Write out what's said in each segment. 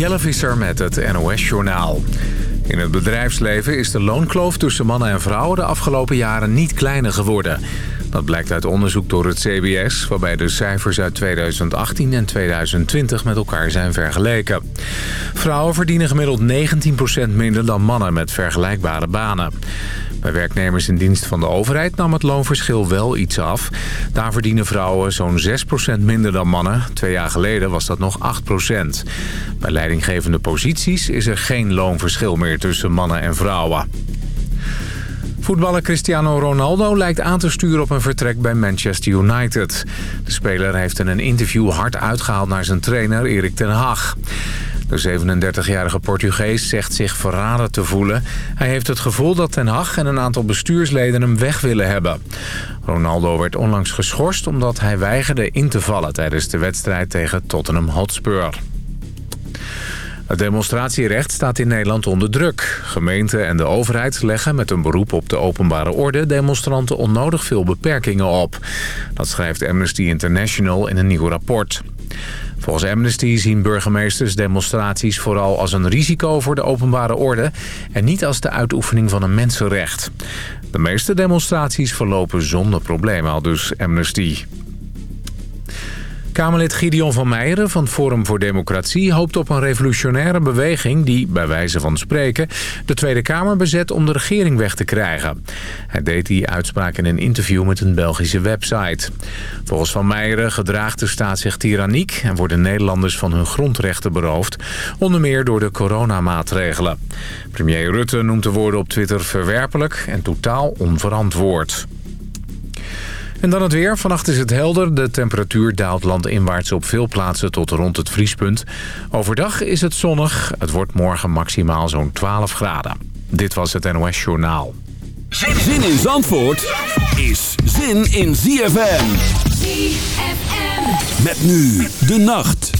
Jelle Visser met het NOS-journaal. In het bedrijfsleven is de loonkloof tussen mannen en vrouwen de afgelopen jaren niet kleiner geworden. Dat blijkt uit onderzoek door het CBS, waarbij de cijfers uit 2018 en 2020 met elkaar zijn vergeleken. Vrouwen verdienen gemiddeld 19% minder dan mannen met vergelijkbare banen. Bij werknemers in dienst van de overheid nam het loonverschil wel iets af. Daar verdienen vrouwen zo'n 6% minder dan mannen. Twee jaar geleden was dat nog 8%. Bij leidinggevende posities is er geen loonverschil meer tussen mannen en vrouwen. Voetballer Cristiano Ronaldo lijkt aan te sturen op een vertrek bij Manchester United. De speler heeft in een interview hard uitgehaald naar zijn trainer Erik ten Hag. De 37-jarige Portugees zegt zich verraden te voelen. Hij heeft het gevoel dat Ten Hag en een aantal bestuursleden hem weg willen hebben. Ronaldo werd onlangs geschorst omdat hij weigerde in te vallen... tijdens de wedstrijd tegen Tottenham Hotspur. Het demonstratierecht staat in Nederland onder druk. Gemeenten en de overheid leggen met een beroep op de openbare orde... demonstranten onnodig veel beperkingen op. Dat schrijft Amnesty International in een nieuw rapport. Volgens Amnesty zien burgemeesters demonstraties vooral als een risico voor de openbare orde... en niet als de uitoefening van een mensenrecht. De meeste demonstraties verlopen zonder problemen, al dus Amnesty. Kamerlid Gideon van Meijeren van Forum voor Democratie hoopt op een revolutionaire beweging die, bij wijze van spreken, de Tweede Kamer bezet om de regering weg te krijgen. Hij deed die uitspraak in een interview met een Belgische website. Volgens Van Meijeren gedraagt de staat zich tyranniek en worden Nederlanders van hun grondrechten beroofd, onder meer door de coronamaatregelen. Premier Rutte noemt de woorden op Twitter verwerpelijk en totaal onverantwoord. En dan het weer. Vannacht is het helder. De temperatuur daalt landinwaarts op veel plaatsen tot rond het vriespunt. Overdag is het zonnig. Het wordt morgen maximaal zo'n 12 graden. Dit was het NOS Journaal. Zin in Zandvoort is zin in ZFM. ZFM. Met nu de nacht.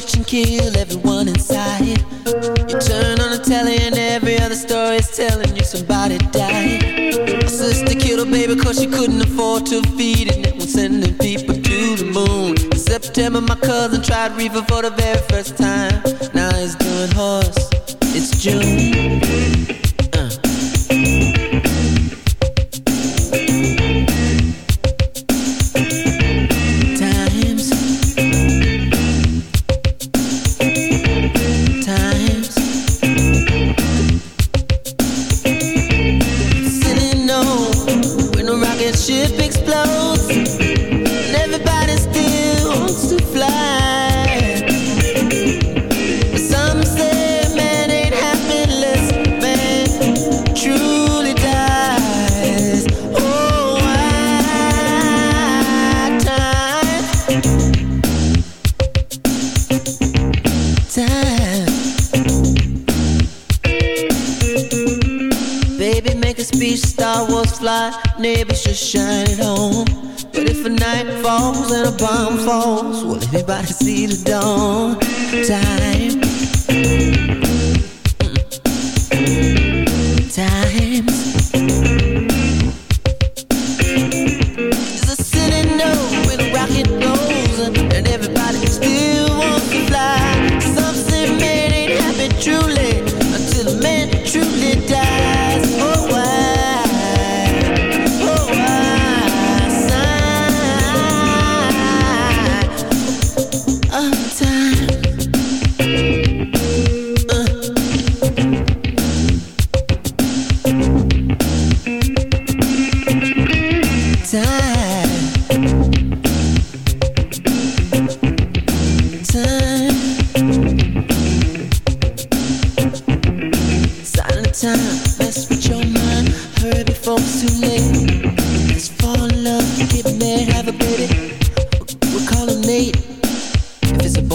Church and kill everyone inside. You turn on the telly and every other story is telling you somebody died. My sister killed her baby cause she couldn't afford to feed it. And was sending people to the moon. In September my cousin tried reefer for the very first time. Now he's doing horse. It's June.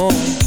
voz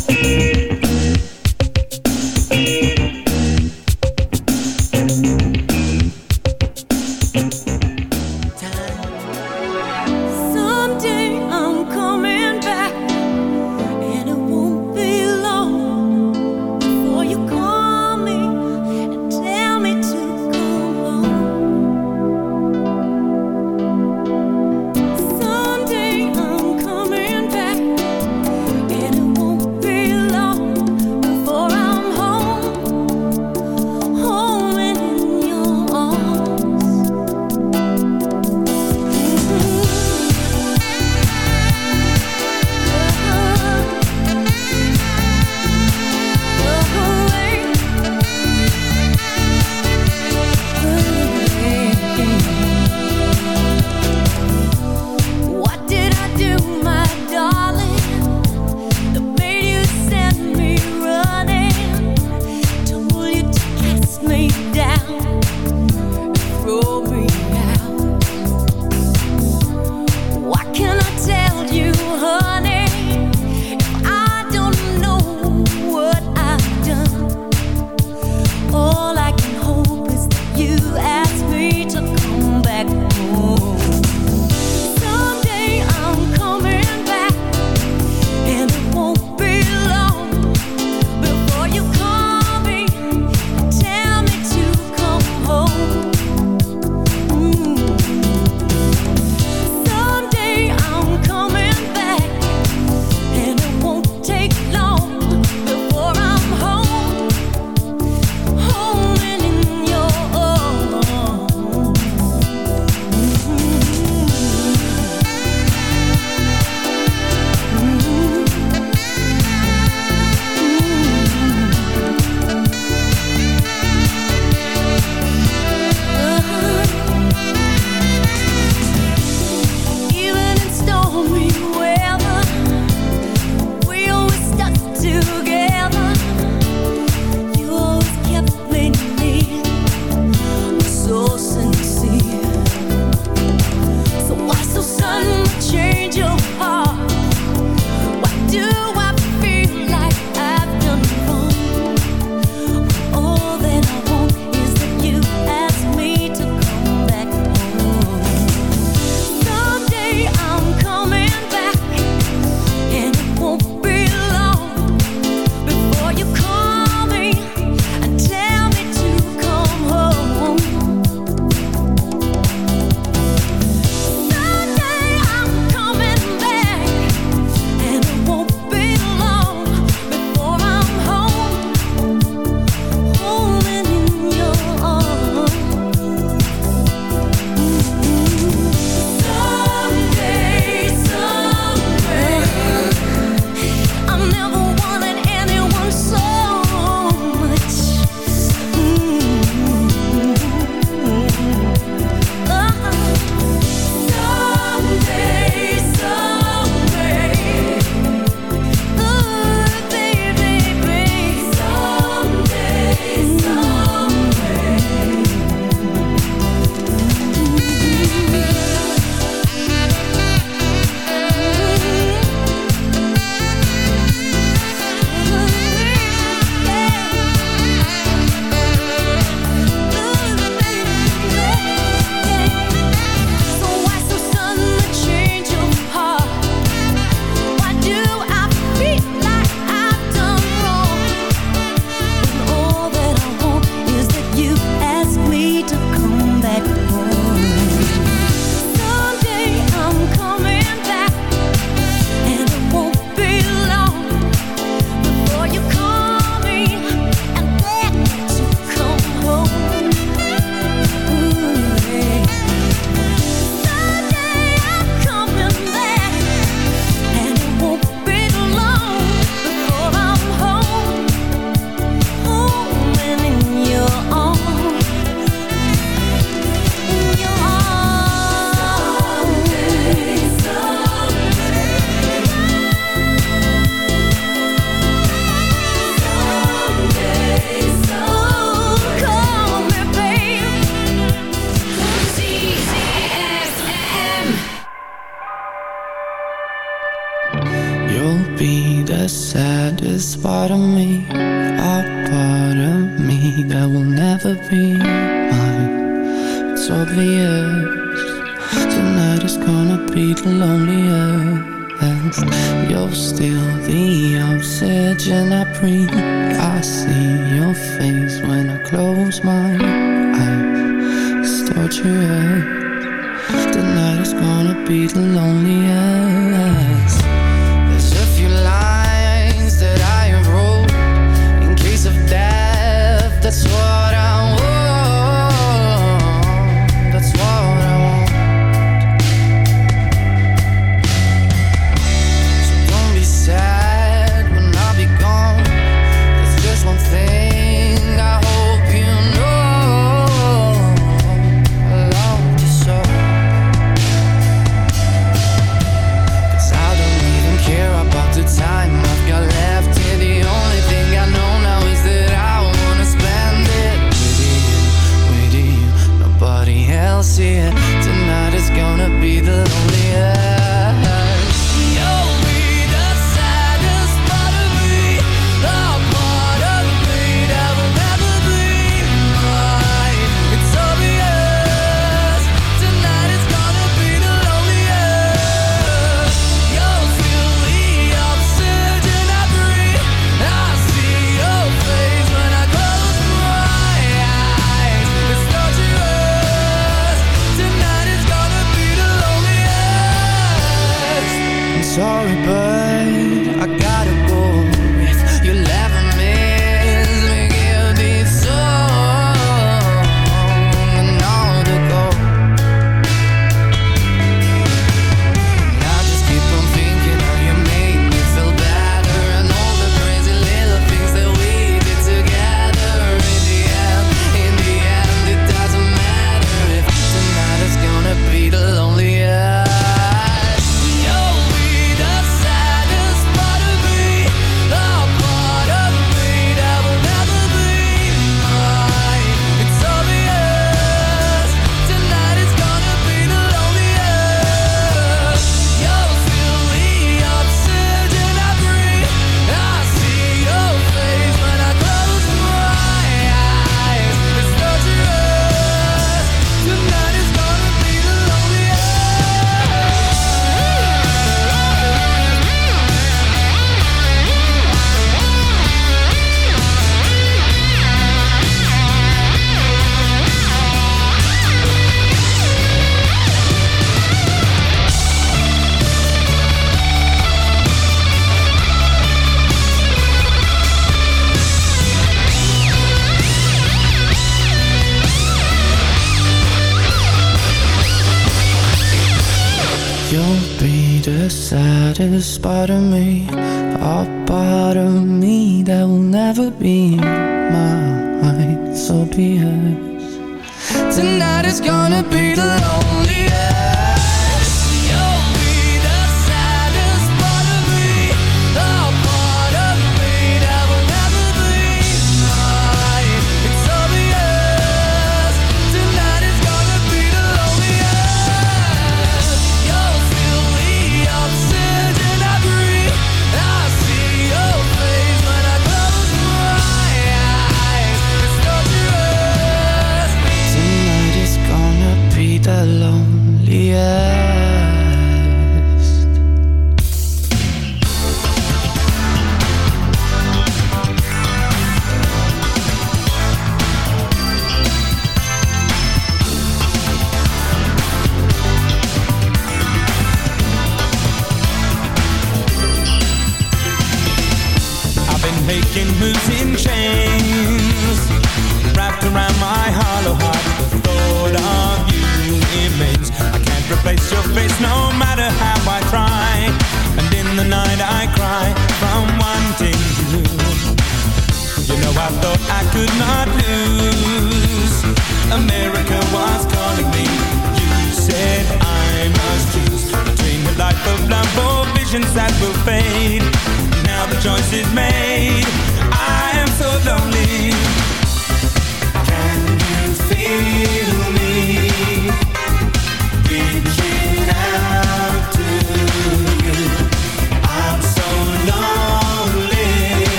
man.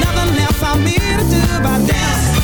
Nothing left for me to do but dance.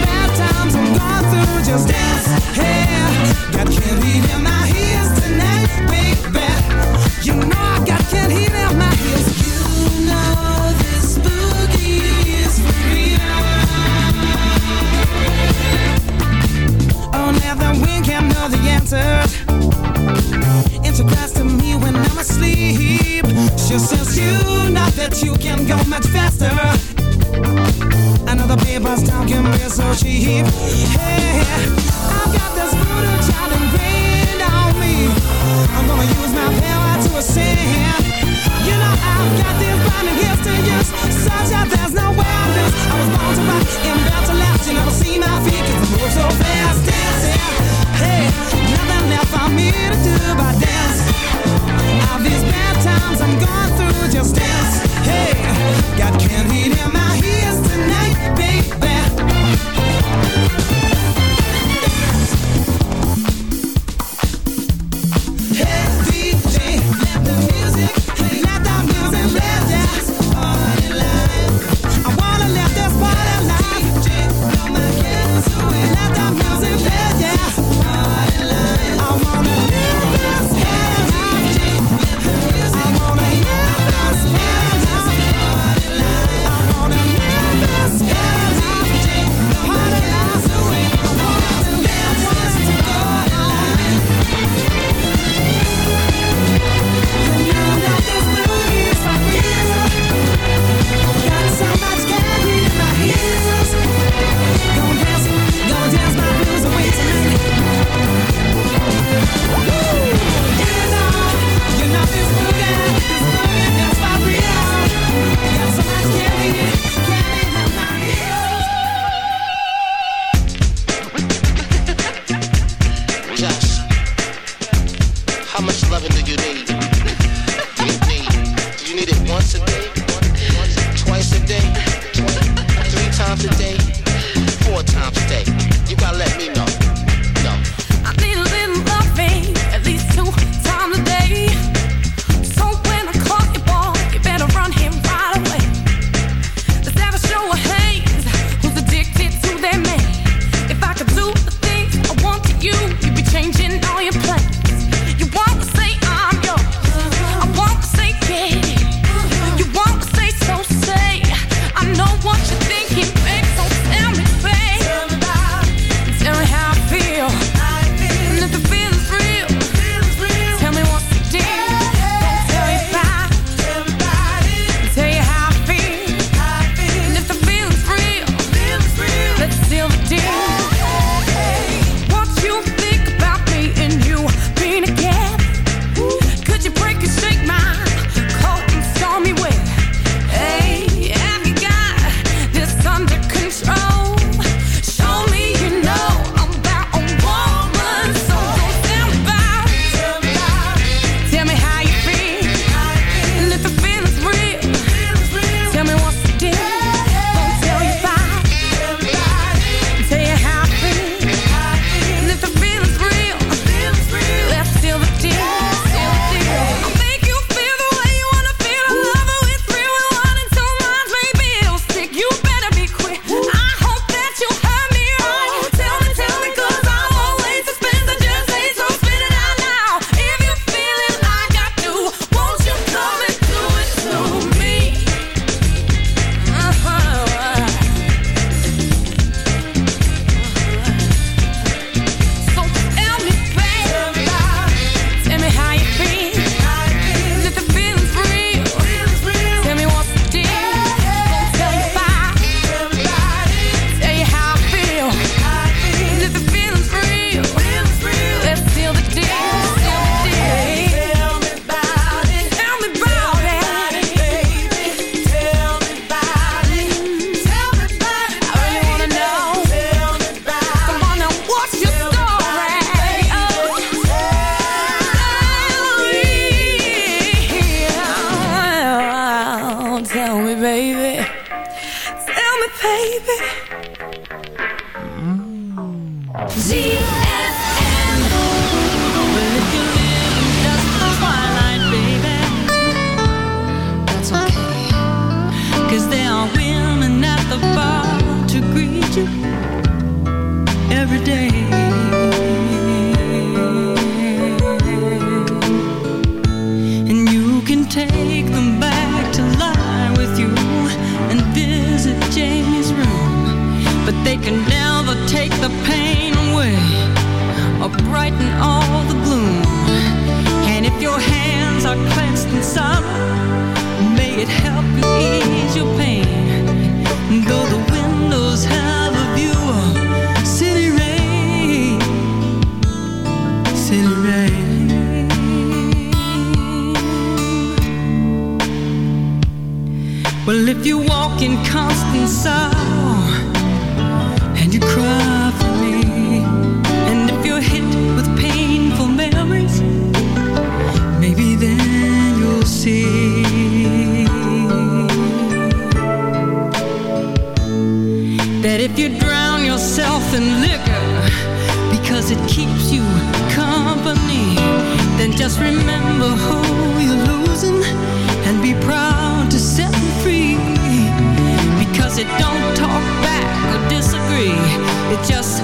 times I've gone through just dance, hair Got candied in my heels tonight, baby. You know I got candied in my heels You know this boogie is for real Oh, now the wind can know the answer. Interclass to me when I'm asleep. She says you know that you can go much faster. Another paper's talking me so cheap. Hey, I've got this brutal child ingrained on me. I'm gonna use my It just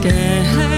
scared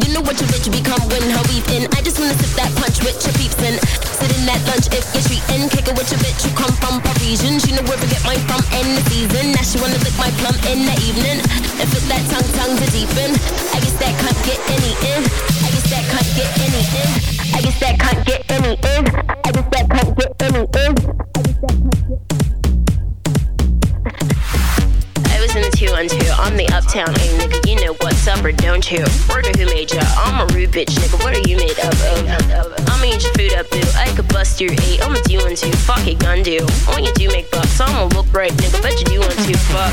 the. You know what your bitch become when her weave in. I just wanna sip that punch with your peeps in. Sit in that lunch if you're treating. Kick it with your bitch who come from Parisian. She know where to get mine from in the season. Now she wanna lick my plum in the evening. And fit that tongue, tongue to deepen. I guess that can't get any in. I guess that can't get any in. I guess that can't get any in. I guess that can't get any in. I was in the two on two. I'm the uptown A nigga. You know what's up or don't you? Word who made ya? I'm a rude bitch nigga. What are you made up of? I'ma eat your food up, boo. I could bust your eight. I'm a do one two. Fuck it, gun do. When you do make bucks, I'ma look right, nigga. Bet you do one two. Fuck.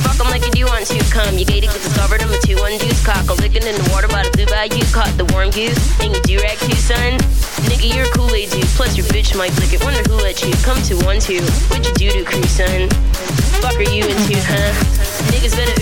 Fuck 'em like you do one two. Come, you gated, get discovered. I'm a two one deuce. Cock a licking in the water by the blue bayou. Caught the warm goose. And you do rag too, son. Nigga, you're a Kool-Aid dude. Plus your bitch might lick it. Wonder who let you come to one two. What you do to crew, son? Fuck are you into, huh? Niggas better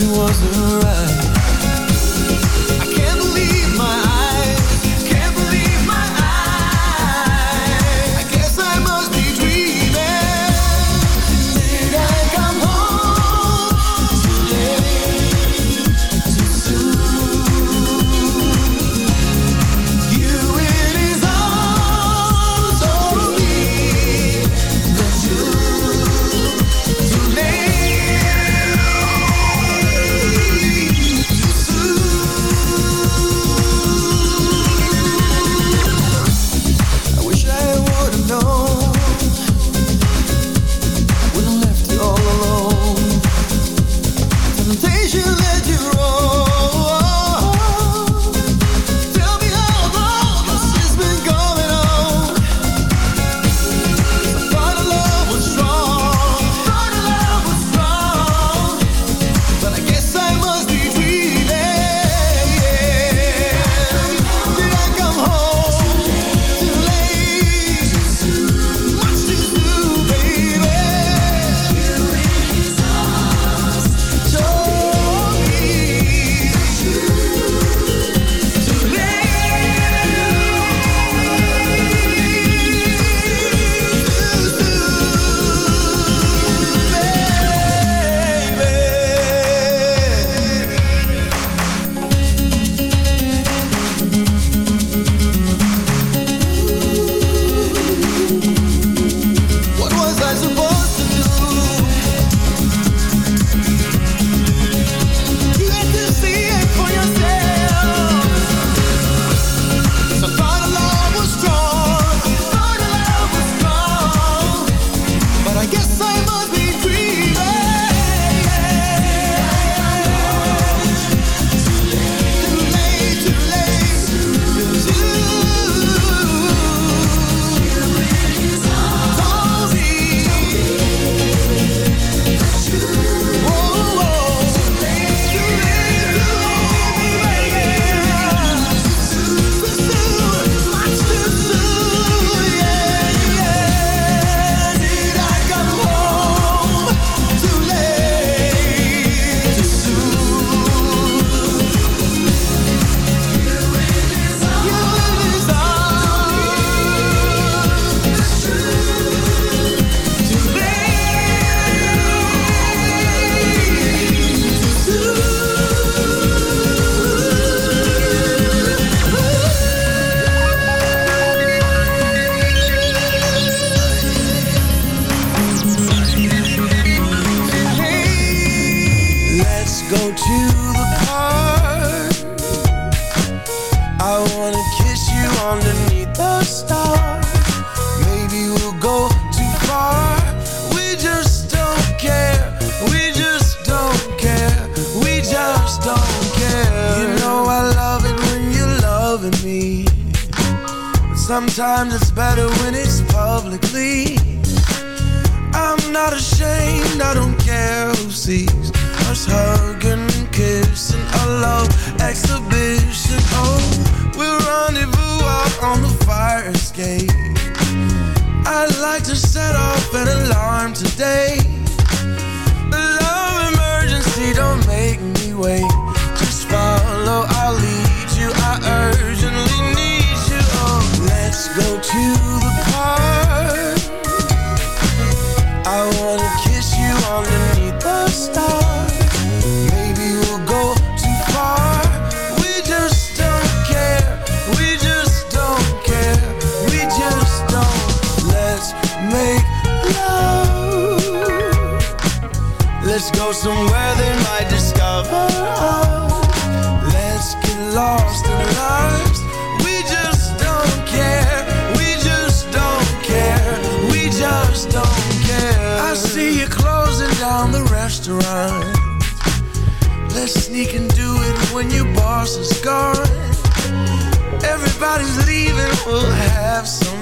something wasn't right.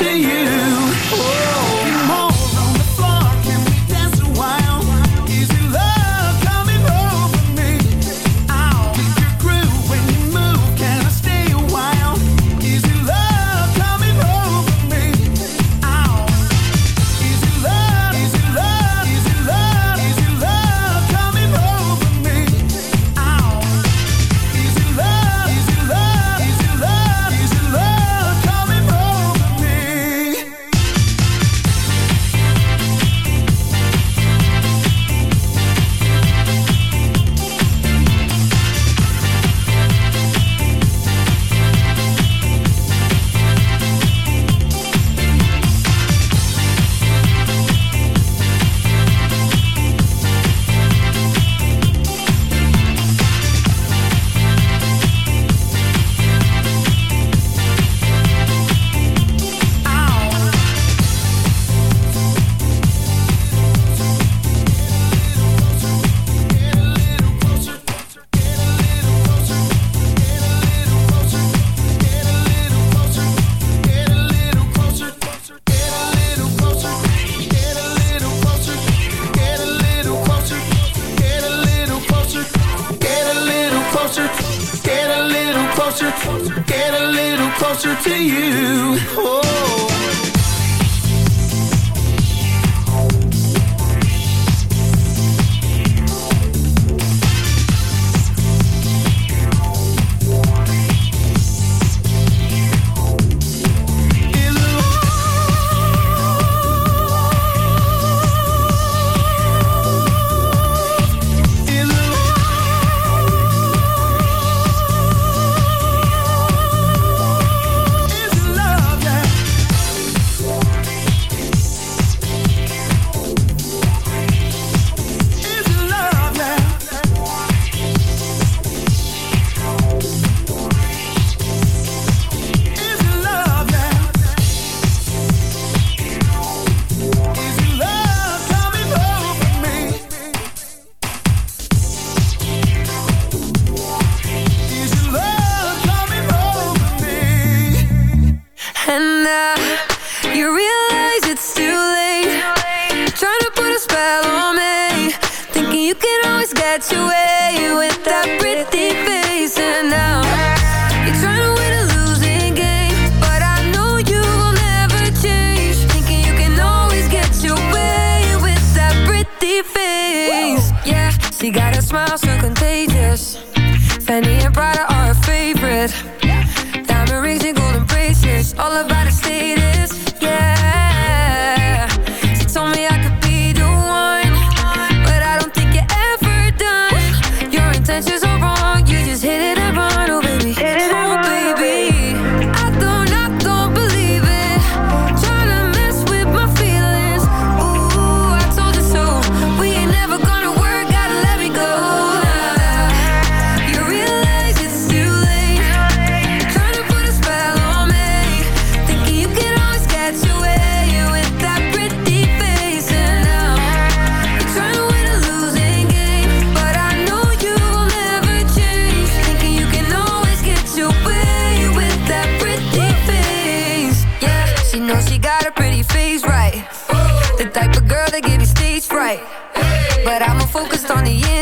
to you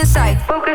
inside.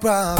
problem.